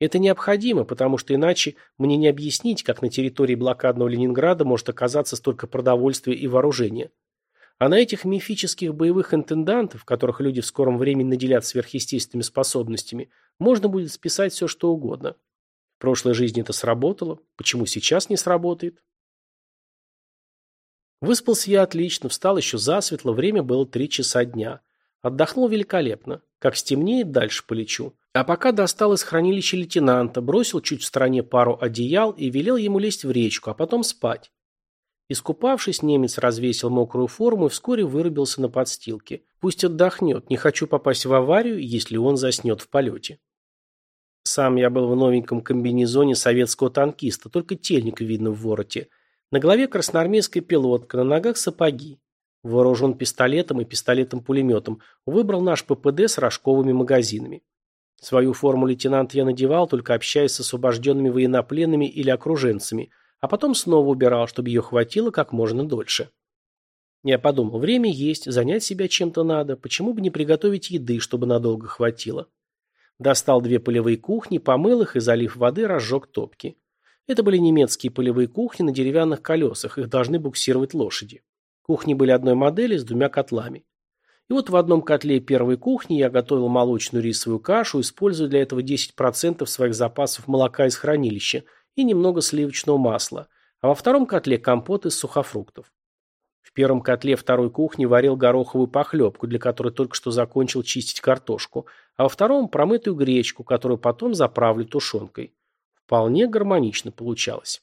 Это необходимо, потому что иначе мне не объяснить, как на территории блокадного Ленинграда может оказаться столько продовольствия и вооружения. А на этих мифических боевых интендантов, которых люди в скором времени наделят сверхъестественными способностями, можно будет списать все, что угодно. В прошлой жизни это сработало, почему сейчас не сработает? Выспался я отлично, встал еще засветло, время было три часа дня. Отдохнул великолепно. Как стемнеет, дальше полечу. А пока достал из хранилища лейтенанта, бросил чуть в стороне пару одеял и велел ему лезть в речку, а потом спать. Искупавшись, немец развесил мокрую форму и вскоре вырубился на подстилке. Пусть отдохнет, не хочу попасть в аварию, если он заснет в полете. Сам я был в новеньком комбинезоне советского танкиста, только тельник видно в вороте. На голове красноармейская пилотка, на ногах сапоги. Вооружен пистолетом и пистолетом-пулеметом. Выбрал наш ППД с рожковыми магазинами. Свою форму лейтенанта я надевал, только общаясь с освобожденными военнопленными или окруженцами, а потом снова убирал, чтобы ее хватило как можно дольше. Я подумал, время есть, занять себя чем-то надо, почему бы не приготовить еды, чтобы надолго хватило. Достал две полевые кухни, помыл их и, залив воды, разжег топки. Это были немецкие полевые кухни на деревянных колесах, их должны буксировать лошади. Кухни были одной модели с двумя котлами. И вот в одном котле первой кухни я готовил молочную рисовую кашу, используя для этого 10% своих запасов молока из хранилища и немного сливочного масла, а во втором котле компот из сухофруктов. В первом котле второй кухни варил гороховую похлебку, для которой только что закончил чистить картошку, а во втором промытую гречку, которую потом заправлю тушенкой. Вполне гармонично получалось.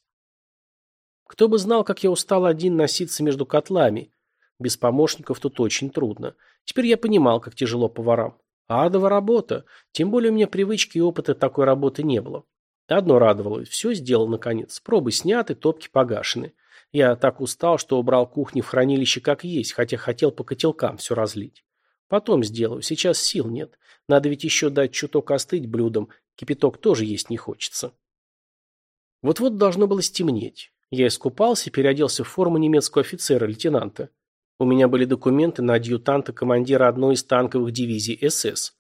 Кто бы знал, как я устал один носиться между котлами. Без помощников тут очень трудно. Теперь я понимал, как тяжело поварам. Адова работа. Тем более у меня привычки и опыта такой работы не было. Одно радовало. Все сделал наконец. Пробы сняты, топки погашены. Я так устал, что убрал кухни в хранилище как есть, хотя хотел по котелкам все разлить. Потом сделаю. Сейчас сил нет. Надо ведь еще дать чуток остыть блюдам. Кипяток тоже есть не хочется. Вот-вот должно было стемнеть. Я искупался, переоделся в форму немецкого офицера, лейтенанта. У меня были документы на адъютанта командира одной из танковых дивизий СС.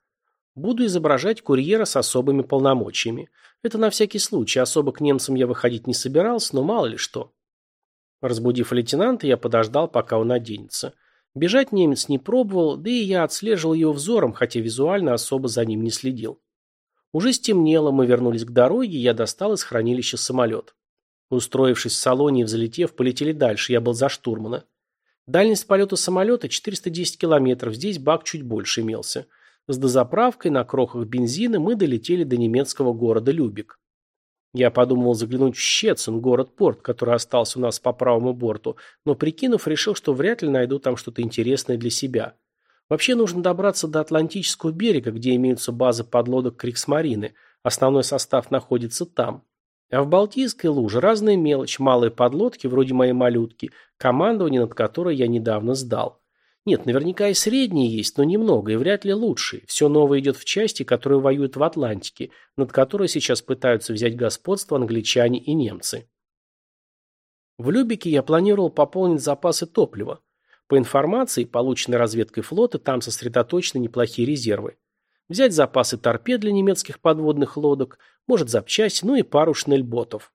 Буду изображать курьера с особыми полномочиями. Это на всякий случай, особо к немцам я выходить не собирался, но мало ли что. Разбудив лейтенанта, я подождал, пока он оденется. Бежать немец не пробовал, да и я отслеживал его взором, хотя визуально особо за ним не следил. Уже стемнело, мы вернулись к дороге, я достал из хранилища самолет. Устроившись в салоне и взлетев, полетели дальше, я был за штурмана. Дальность полета самолета 410 километров, здесь бак чуть больше имелся. С дозаправкой на крохах бензина мы долетели до немецкого города Любек. Я подумывал заглянуть в Щецин, город-порт, который остался у нас по правому борту, но прикинув, решил, что вряд ли найду там что-то интересное для себя. Вообще нужно добраться до Атлантического берега, где имеются базы подлодок Криксмарины. Основной состав находится там. А в Балтийской луже разная мелочь, малые подлодки, вроде моей малютки, командование над которой я недавно сдал. Нет, наверняка и средние есть, но немного, и вряд ли лучшие. Все новое идет в части, которые воюют в Атлантике, над которой сейчас пытаются взять господство англичане и немцы. В Любике я планировал пополнить запасы топлива. По информации, полученной разведкой флота, там сосредоточены неплохие резервы. Взять запасы торпед для немецких подводных лодок, может запчасти, ну и пару шнельботов.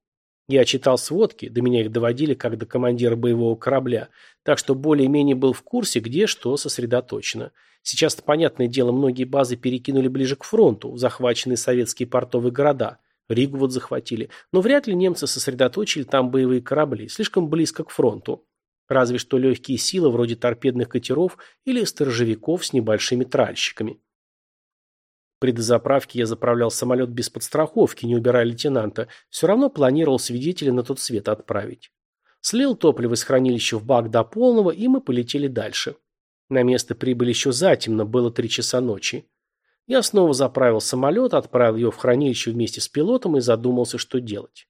Я читал сводки, до меня их доводили как до командира боевого корабля, так что более-менее был в курсе, где что сосредоточено. Сейчас-то, понятное дело, многие базы перекинули ближе к фронту, в захваченные советские портовые города. Ригу вот захватили. Но вряд ли немцы сосредоточили там боевые корабли, слишком близко к фронту. Разве что легкие силы вроде торпедных катеров или сторожевиков с небольшими тральщиками. При дозаправке я заправлял самолет без подстраховки, не убирая лейтенанта. Все равно планировал свидетеля на тот свет отправить. Слил топливо из хранилища в бак до полного, и мы полетели дальше. На место прибыли еще затемно, было три часа ночи. Я снова заправил самолет, отправил его в хранилище вместе с пилотом и задумался, что делать.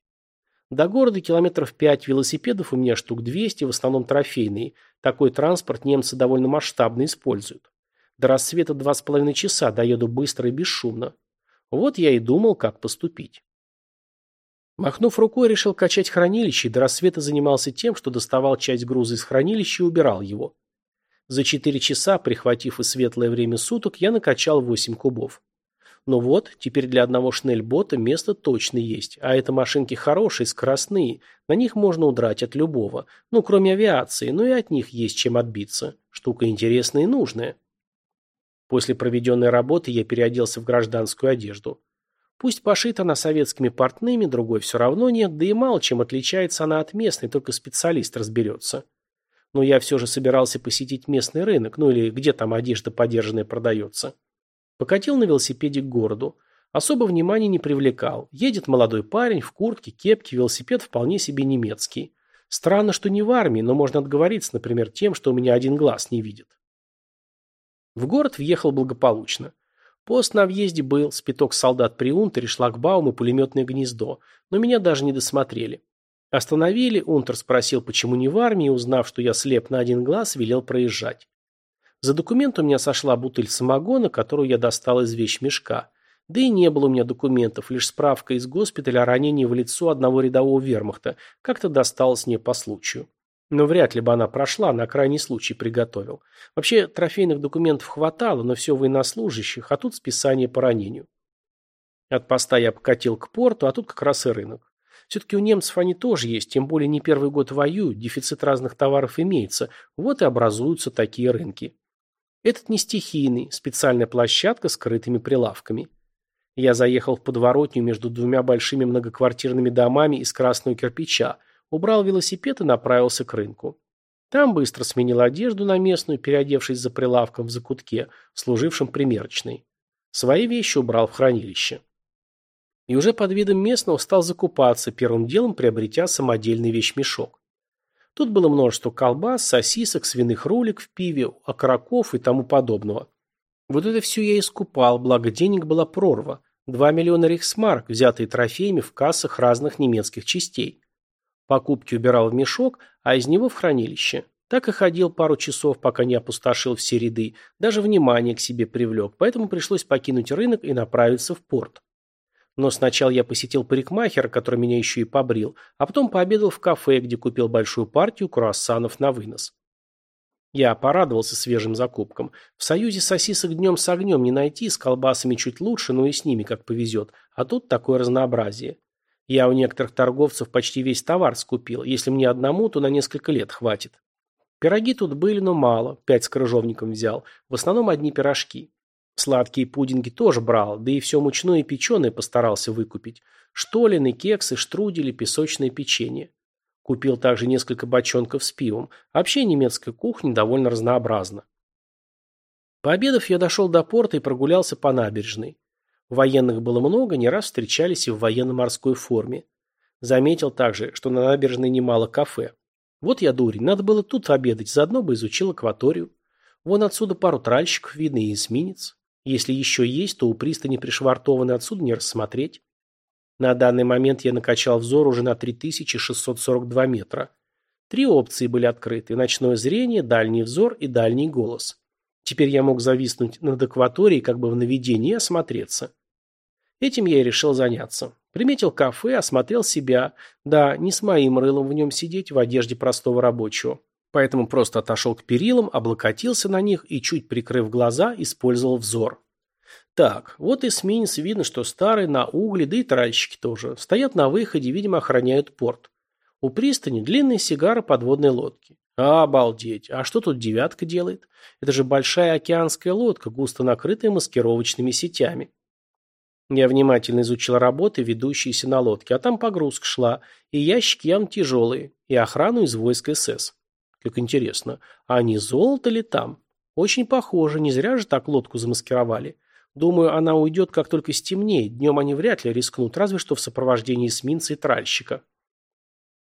До города километров пять, велосипедов у меня штук 200, в основном трофейные. Такой транспорт немцы довольно масштабно используют. До рассвета два с половиной часа, доеду быстро и бесшумно. Вот я и думал, как поступить. Махнув рукой, решил качать хранилище и до рассвета занимался тем, что доставал часть груза из хранилища и убирал его. За четыре часа, прихватив и светлое время суток, я накачал восемь кубов. Но вот, теперь для одного шнельбота место точно есть, а это машинки хорошие, скоростные, на них можно удрать от любого, ну, кроме авиации, но и от них есть чем отбиться. Штука интересная и нужная. После проведенной работы я переоделся в гражданскую одежду. Пусть пошита она советскими портными, другой все равно нет, да и мало чем отличается она от местной, только специалист разберется. Но я все же собирался посетить местный рынок, ну или где там одежда подержанная продается. Покатил на велосипеде к городу. Особо внимания не привлекал. Едет молодой парень в куртке, кепке, велосипед вполне себе немецкий. Странно, что не в армии, но можно отговориться, например, тем, что у меня один глаз не видит. В город въехал благополучно. Пост на въезде был, спиток солдат при унтере, шлагбаум и пулеметное гнездо, но меня даже не досмотрели. Остановили, унтер спросил, почему не в армии, узнав, что я слеп на один глаз, велел проезжать. За документ у меня сошла бутыль самогона, которую я достал из вещмешка. Да и не было у меня документов, лишь справка из госпиталя о ранении в лицо одного рядового вермахта, как-то досталась мне по случаю. Но вряд ли бы она прошла, на крайний случай приготовил. Вообще, трофейных документов хватало, но все военнослужащих, а тут списание по ранению. От поста я покатил к порту, а тут как раз и рынок. Все-таки у немцев они тоже есть, тем более не первый год воюют, дефицит разных товаров имеется, вот и образуются такие рынки. Этот не стихийный, специальная площадка с скрытыми прилавками. Я заехал в подворотню между двумя большими многоквартирными домами из красного кирпича, убрал велосипед и направился к рынку. Там быстро сменил одежду на местную, переодевшись за прилавком в закутке, служившем примерочной. Свои вещи убрал в хранилище. И уже под видом местного стал закупаться, первым делом приобретя самодельный вещмешок. Тут было множество колбас, сосисок, свиных рулик в пиве, окороков и тому подобного. Вот это все я искупал, благо денег была прорва. Два миллиона рейхсмарк, взятые трофеями в кассах разных немецких частей. Покупки убирал в мешок, а из него в хранилище. Так и ходил пару часов, пока не опустошил все ряды, даже внимание к себе привлек, поэтому пришлось покинуть рынок и направиться в порт. Но сначала я посетил парикмахера, который меня еще и побрил, а потом пообедал в кафе, где купил большую партию круассанов на вынос. Я порадовался свежим закупкам. В Союзе сосисок днем с огнем не найти, с колбасами чуть лучше, но и с ними как повезет. А тут такое разнообразие. Я у некоторых торговцев почти весь товар скупил. Если мне одному, то на несколько лет хватит. Пироги тут были, но мало. Пять с крыжовником взял. В основном одни пирожки. Сладкие пудинги тоже брал, да и все мучное и печеное постарался выкупить. Штолины, кексы, штрудели, песочное печенье. Купил также несколько бочонков с пивом. Вообще немецкая кухня довольно разнообразна. Пообедав, я дошел до порта и прогулялся по набережной. Военных было много, не раз встречались и в военно-морской форме. Заметил также, что на набережной немало кафе. Вот я дурень, надо было тут обедать, заодно бы изучил акваторию. Вон отсюда пару тральщиков видно и эсминец. Если еще есть, то у пристани пришвартованы отсюда не рассмотреть. На данный момент я накачал взор уже на 3642 метра. Три опции были открыты – ночное зрение, дальний взор и дальний голос. Теперь я мог зависнуть над акваторией как бы в наведении осмотреться. Этим я и решил заняться. Приметил кафе, осмотрел себя. Да, не с моим рылом в нем сидеть в одежде простого рабочего. Поэтому просто отошел к перилам, облокотился на них и, чуть прикрыв глаза, использовал взор. Так, вот эсминец видно, что старый, на угле, да и тральщики тоже. Стоят на выходе, видимо, охраняют порт. У пристани длинные сигары подводной лодки. Обалдеть, а что тут девятка делает? Это же большая океанская лодка, густо накрытая маскировочными сетями. Я внимательно изучил работы, ведущиеся на лодке, а там погрузка шла, и ящики явно тяжелые, и охрану из войск СС. Как интересно, а не золото ли там? Очень похоже, не зря же так лодку замаскировали. Думаю, она уйдет, как только стемнеет, днем они вряд ли рискнут, разве что в сопровождении эсминца и тральщика.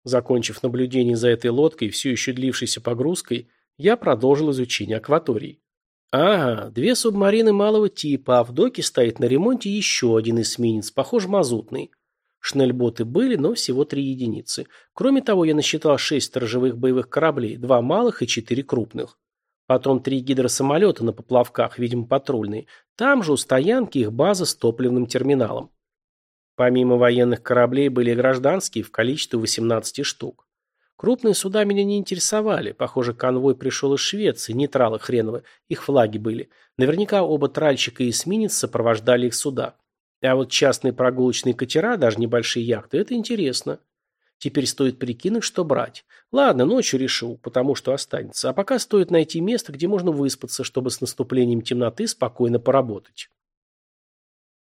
Закончив наблюдение за этой лодкой, все еще длившейся погрузкой, я продолжил изучение акватории. Ага, две субмарины малого типа, а в доке стоит на ремонте еще один эсминец, похож мазутный. Шнельботы были, но всего три единицы. Кроме того, я насчитал шесть сторожевых боевых кораблей, два малых и четыре крупных. Потом три гидросамолета на поплавках, видимо, патрульные. Там же у стоянки их база с топливным терминалом. Помимо военных кораблей были гражданские в количестве 18 штук. Крупные суда меня не интересовали. Похоже, конвой пришел из Швеции, нейтралы хреновы, их флаги были. Наверняка оба тральщика и эсминец сопровождали их суда. А вот частные прогулочные катера, даже небольшие яхты, это интересно. Теперь стоит прикинуть, что брать. Ладно, ночью решу, потому что останется. А пока стоит найти место, где можно выспаться, чтобы с наступлением темноты спокойно поработать.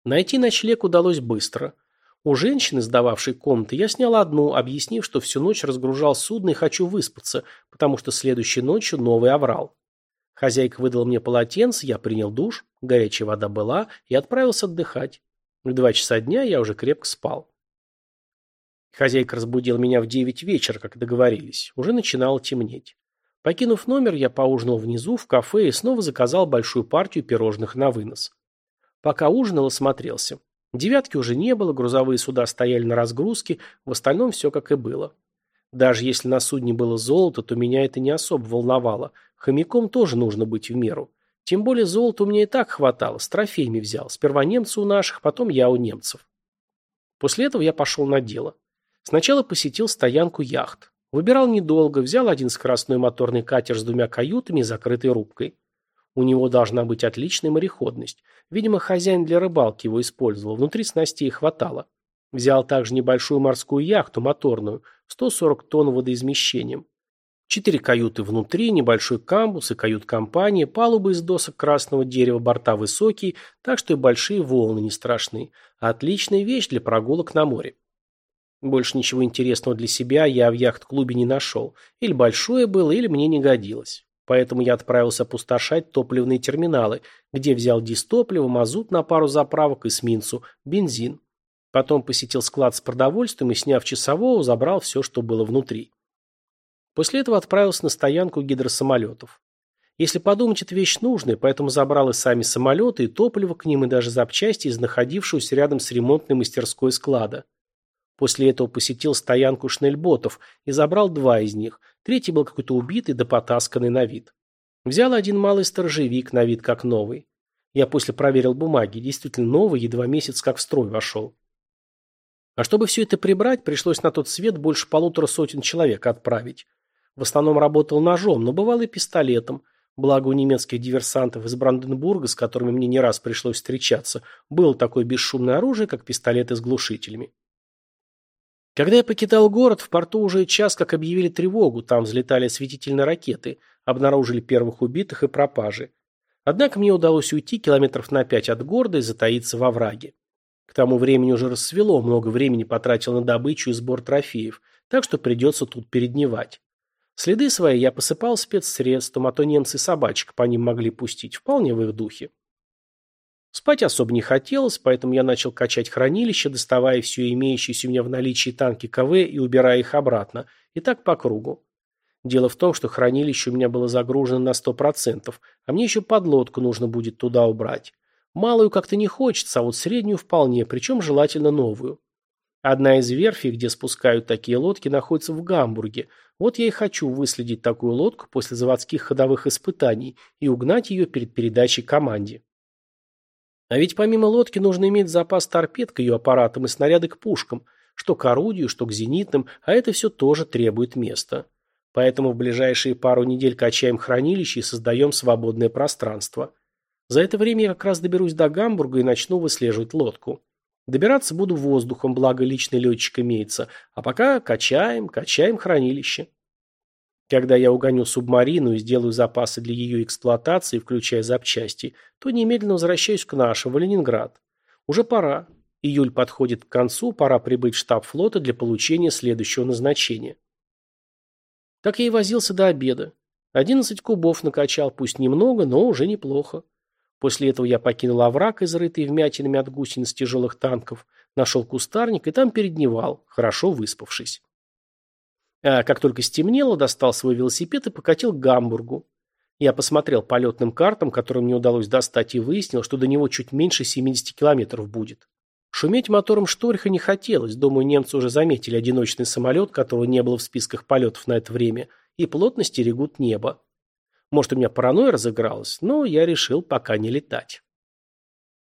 Найти ночлег удалось быстро. У женщины, сдававшей комнаты, я снял одну, объяснив, что всю ночь разгружал судно и хочу выспаться, потому что следующей ночью новый аврал. Хозяйка выдала мне полотенце, я принял душ, горячая вода была и отправился отдыхать. В два часа дня я уже крепко спал. Хозяйка разбудила меня в девять вечера, как договорились. Уже начинало темнеть. Покинув номер, я поужинал внизу, в кафе, и снова заказал большую партию пирожных на вынос. Пока ужинал, осмотрелся. Девятки уже не было, грузовые суда стояли на разгрузке, в остальном все как и было. Даже если на судне было золото, то меня это не особо волновало. Хомяком тоже нужно быть в меру. Тем более золота у меня и так хватало, с трофеями взял. Сперва немцы у наших, потом я у немцев. После этого я пошел на дело. Сначала посетил стоянку яхт. Выбирал недолго, взял один скоростной моторный катер с двумя каютами и закрытой рубкой. У него должна быть отличная мореходность. Видимо, хозяин для рыбалки его использовал, внутри снастей хватало. Взял также небольшую морскую яхту, моторную, 140 тонн водоизмещением. Четыре каюты внутри, небольшой камбус и кают-компания, палубы из досок красного дерева, борта высокие, так что и большие волны не страшны. Отличная вещь для прогулок на море. Больше ничего интересного для себя я в яхт-клубе не нашел. Или большое было, или мне не годилось. Поэтому я отправился опустошать топливные терминалы, где взял дистопливо, мазут на пару заправок, эсминцу, бензин. Потом посетил склад с продовольствием и, сняв часового, забрал все, что было внутри. После этого отправился на стоянку гидросамолетов. Если подумать, это вещь нужная, поэтому забрал и сами самолеты, и топливо к ним, и даже запчасти из находившегося рядом с ремонтной мастерской склада. После этого посетил стоянку шнельботов и забрал два из них – Третий был какой-то убитый да потасканный на вид. Взял один малый сторожевик на вид как новый. Я после проверил бумаги. Действительно новый, едва месяц как в строй вошел. А чтобы все это прибрать, пришлось на тот свет больше полутора сотен человек отправить. В основном работал ножом, но бывало и пистолетом. Благо у немецких диверсантов из Бранденбурга, с которыми мне не раз пришлось встречаться, было такое бесшумное оружие, как пистолеты с глушителями. Когда я покидал город, в порту уже час как объявили тревогу, там взлетали осветительные ракеты, обнаружили первых убитых и пропажи. Однако мне удалось уйти километров на пять от города и затаиться во враге. К тому времени уже рассвело, много времени потратил на добычу и сбор трофеев, так что придется тут передневать. Следы свои я посыпал спецсредством, а то немцы собачек по ним могли пустить, вполне в их духе. Спать особо не хотелось, поэтому я начал качать хранилище, доставая все имеющиеся у меня в наличии танки КВ и убирая их обратно, и так по кругу. Дело в том, что хранилище у меня было загружено на 100%, а мне еще подлодку нужно будет туда убрать. Малую как-то не хочется, а вот среднюю вполне, причем желательно новую. Одна из верфей, где спускают такие лодки, находится в Гамбурге. Вот я и хочу выследить такую лодку после заводских ходовых испытаний и угнать ее перед передачей команде. А ведь помимо лодки нужно иметь запас торпед к ее аппаратам и снаряды к пушкам, что к орудию, что к зенитным, а это все тоже требует места. Поэтому в ближайшие пару недель качаем хранилище и создаем свободное пространство. За это время я как раз доберусь до Гамбурга и начну выслеживать лодку. Добираться буду воздухом, благо личный летчик имеется, а пока качаем, качаем хранилище. Когда я угоню субмарину и сделаю запасы для ее эксплуатации, включая запчасти, то немедленно возвращаюсь к нашим, в Ленинград. Уже пора. Июль подходит к концу, пора прибыть в штаб флота для получения следующего назначения. Так я и возился до обеда. Одиннадцать кубов накачал, пусть немного, но уже неплохо. После этого я покинул овраг, изрытый вмятинами от гусениц тяжелых танков, нашел кустарник и там передневал, хорошо выспавшись. А как только стемнело, достал свой велосипед и покатил к Гамбургу. Я посмотрел по летным картам, которые мне удалось достать, и выяснил, что до него чуть меньше 70 километров будет. Шуметь мотором Шторха не хотелось, думаю, немцы уже заметили одиночный самолет, которого не было в списках полетов на это время, и плотно стерегут небо. Может, у меня паранойя разыгралась, но я решил пока не летать.